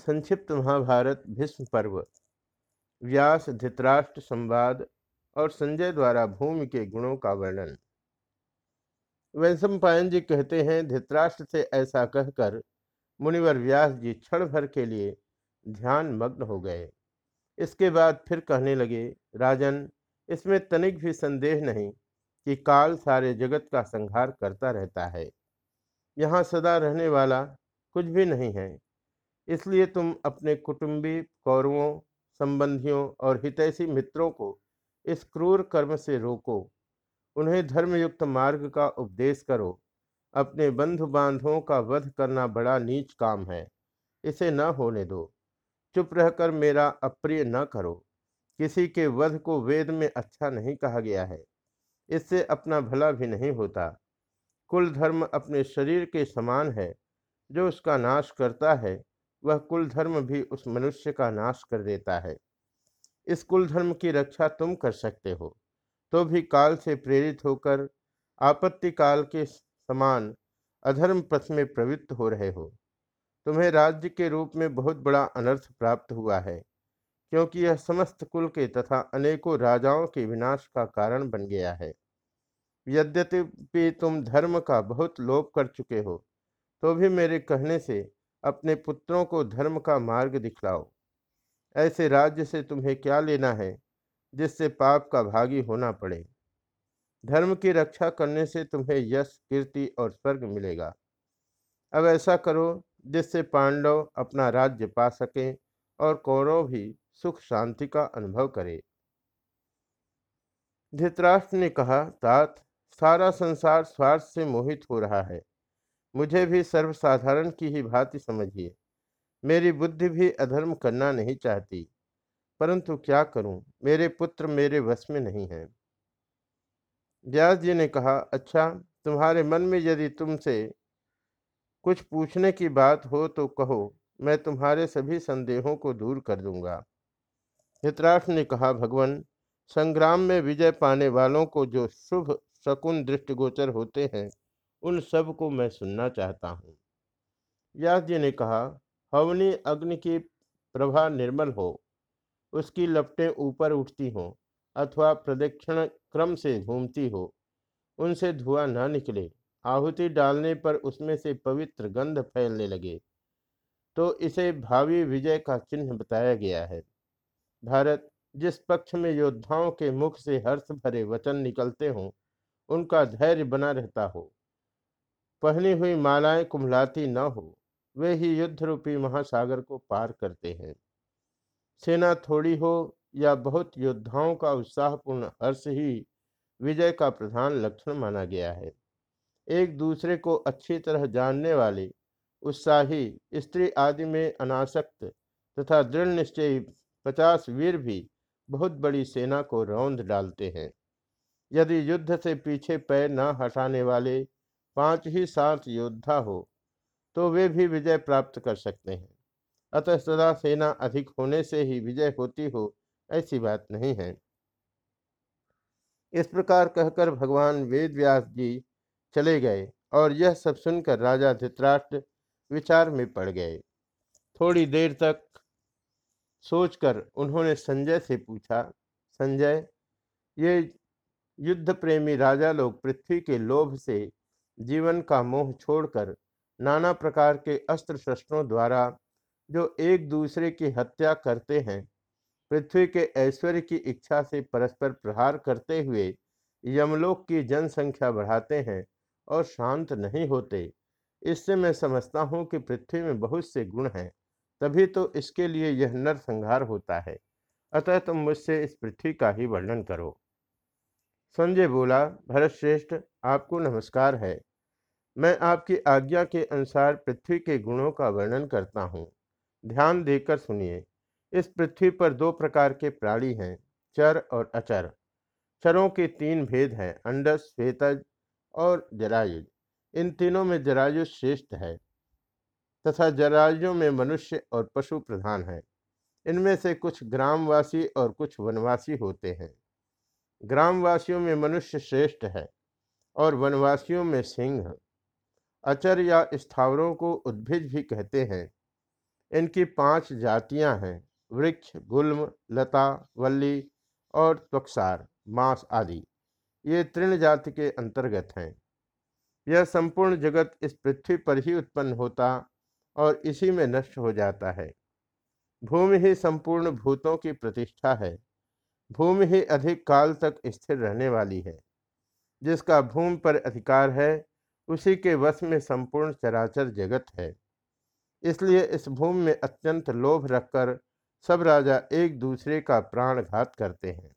संक्षिप्त महाभारत, भीष्म पर्व। व्यास, धृतराष्ट्र, संवाद और संजय द्वारा भूमि के गुणों का वर्णन। वैशंपायन जी कहते हैं, धृतराष्ट्र से ऐसा कहकर मुनिवर व्यास जी क्षण भर के लिए ध्यान मग्न हो गए। इसके बाद फिर कहने लगे, राजन, इसमें तनिक भी संदेह नहीं कि काल सारे जगत का संहार करता रहता है। यहाँ सदा रहने वाला कुछ भी नहीं है। इसलिए तुम अपने कुटुंबी, कौरवों, संबंधियों और हितैषी मित्रों को इस क्रूर कर्म से रोको। उन्हें धर्मयुक्त मार्ग का उपदेश करो। अपने बंधु बांधवों का वध करना बड़ा नीच काम है। इसे न होने दो। चुप रहकर मेरा अप्रिय न करो। किसी के वध को वेद में अच्छा नहीं कहा गया है। इससे अपना भला भी नहीं होता। कुल धर्म अपने शरीर के समान है। जो उसका नाश करता है वह कुल धर्म भी उस मनुष्य का नाश कर देता है। इस कुल धर्म की रक्षा तुम कर सकते हो। तो भी काल से प्रेरित होकर आपत्ति काल के समान अधर्म पथ में प्रवृत्त हो रहे हो। तुम्हें राज्य के रूप में बहुत बड़ा अनर्थ प्राप्त हुआ है, क्योंकि यह समस्त कुल के तथा अनेकों राजाओं के विनाश का कारण बन गया है। यद्यपि तुम धर्म का बहुत लोप कर चुके हो तो भी मेरे कहने से अपने पुत्रों को धर्म का मार्ग दिखलाओ। ऐसे राज्य से तुम्हें क्या लेना है, जिससे पाप का भागी होना पड़े? धर्म की रक्षा करने से तुम्हें यश, कीर्ति और स्वर्ग मिलेगा। अब ऐसा करो, जिससे पांडव अपना राज्य पा सकें और कौरव भी सुख शांति का अनुभव करे। धृतराष्ट्र ने कहा, तात, सारा संसार स्वार्थ से मोहित हो रहा है। मुझे भी सर्वसाधारण की ही भांति समझिए। मेरी बुद्धि भी अधर्म करना नहीं चाहती। परंतु क्या करूँ? मेरे पुत्र मेरे वश में नहीं है। व्यास जी ने कहा अच्छा तुम्हारे मन में यदि तुमसे कुछ पूछने की बात हो तो कहो, मैं तुम्हारे सभी संदेहों को दूर कर दूँगा। हितराष्ट्र ने कहा, भगवान, संग्राम में विजय पाने वालों को जो शुभ शकुन दृष्टिगोचर होते हैं उन सबको मैं सुनना चाहता हूँ। व्यास जी ने कहा, हवनी अग्नि की प्रभा निर्मल हो। उसकी लपटें ऊपर उठती हों अथवा प्रदक्षिण क्रम से घूमती हो। उनसे धुआँ न निकले। आहुति डालने पर उसमें से पवित्र गंध फैलने लगे। तो इसे भावी विजय का चिन्ह बताया गया है। भारत, जिस पक्ष में योद्धाओं के मुख से हर्ष भरे वचन निकलते हों, उनका धैर्य बना रहता हो। पहनी हुई मालाएँ कुम्हलाती न हो, वे ही युद्ध रूपी महासागर को पार करते हैं। सेना थोड़ी हो या बहुत योद्धाओं का उत्साहपूर्ण हर्ष ही विजय का प्रधान लक्षण माना गया है। एक दूसरे को अच्छी तरह जानने वाले, उत्साही, स्त्री आदि में अनासक्त तथा दृढ़ निश्चय पचास वीर भी बहुत बड़ी सेना को रौंद डालते हैं। यदि युद्ध से पीछे पैर न हटाने वाले पाँच ही सात योद्धा हो तो वे भी विजय प्राप्त कर सकते हैं। अतः सदा सेना अधिक होने से ही विजय होती हो, ऐसी बात नहीं है। इस प्रकार कहकर भगवान वेद व्यास जी चले गए और यह सब सुनकर राजा धृतराष्ट्र विचार में पड़ गए। थोड़ी देर तक सोचकर उन्होंने संजय से पूछा, संजय, ये युद्ध प्रेमी राजा लोग पृथ्वी के लोभ से जीवन का मोह छोड़कर नाना प्रकार के अस्त्र शस्त्रों द्वारा जो एक दूसरे की हत्या करते हैं, पृथ्वी के ऐश्वर्य की इच्छा से परस्पर प्रहार करते हुए यमलोक की जनसंख्या बढ़ाते हैं और शांत नहीं होते। इससे मैं समझता हूँ कि पृथ्वी में बहुत से गुण हैं, तभी तो इसके लिए यह नरसंहार होता है। अतः तुम मुझसे इस पृथ्वी का ही वर्णन करो। संजय बोला भरत श्रेष्ठ आपको नमस्कार है। मैं आपकी आज्ञा के अनुसार पृथ्वी के गुणों का वर्णन करता हूँ। ध्यान देकर सुनिए। इस पृथ्वी पर दो प्रकार के प्राणी हैं, चर और अचर। चरों के तीन भेद हैं, अंडस, श्वेतज और जरायुज। इन तीनों में जरायुज श्रेष्ठ है तथा जरायुजों में मनुष्य और पशु प्रधान है। इनमें से कुछ ग्रामवासी और कुछ वनवासी होते हैं। ग्रामवासियों में मनुष्य श्रेष्ठ है और वनवासियों में सिंह अचर या स्थावरों को उद्भिज भी कहते हैं। इनकी पाँच जातियाँ हैं, वृक्ष, गुल्म, लता, वल्ली और त्वक्सार, मांस आदि। ये तृण जाति के अंतर्गत हैं। यह संपूर्ण जगत इस पृथ्वी पर ही उत्पन्न होता और इसी में नष्ट हो जाता है। भूमि ही संपूर्ण भूतों की प्रतिष्ठा है। भूमि ही अधिक काल तक स्थिर रहने वाली है। जिसका भूमि पर अधिकार है उसी के वश में संपूर्ण चराचर जगत है। इसलिए इस भूमि में अत्यंत लोभ रखकर सब राजा एक दूसरे का प्राणघात करते हैं।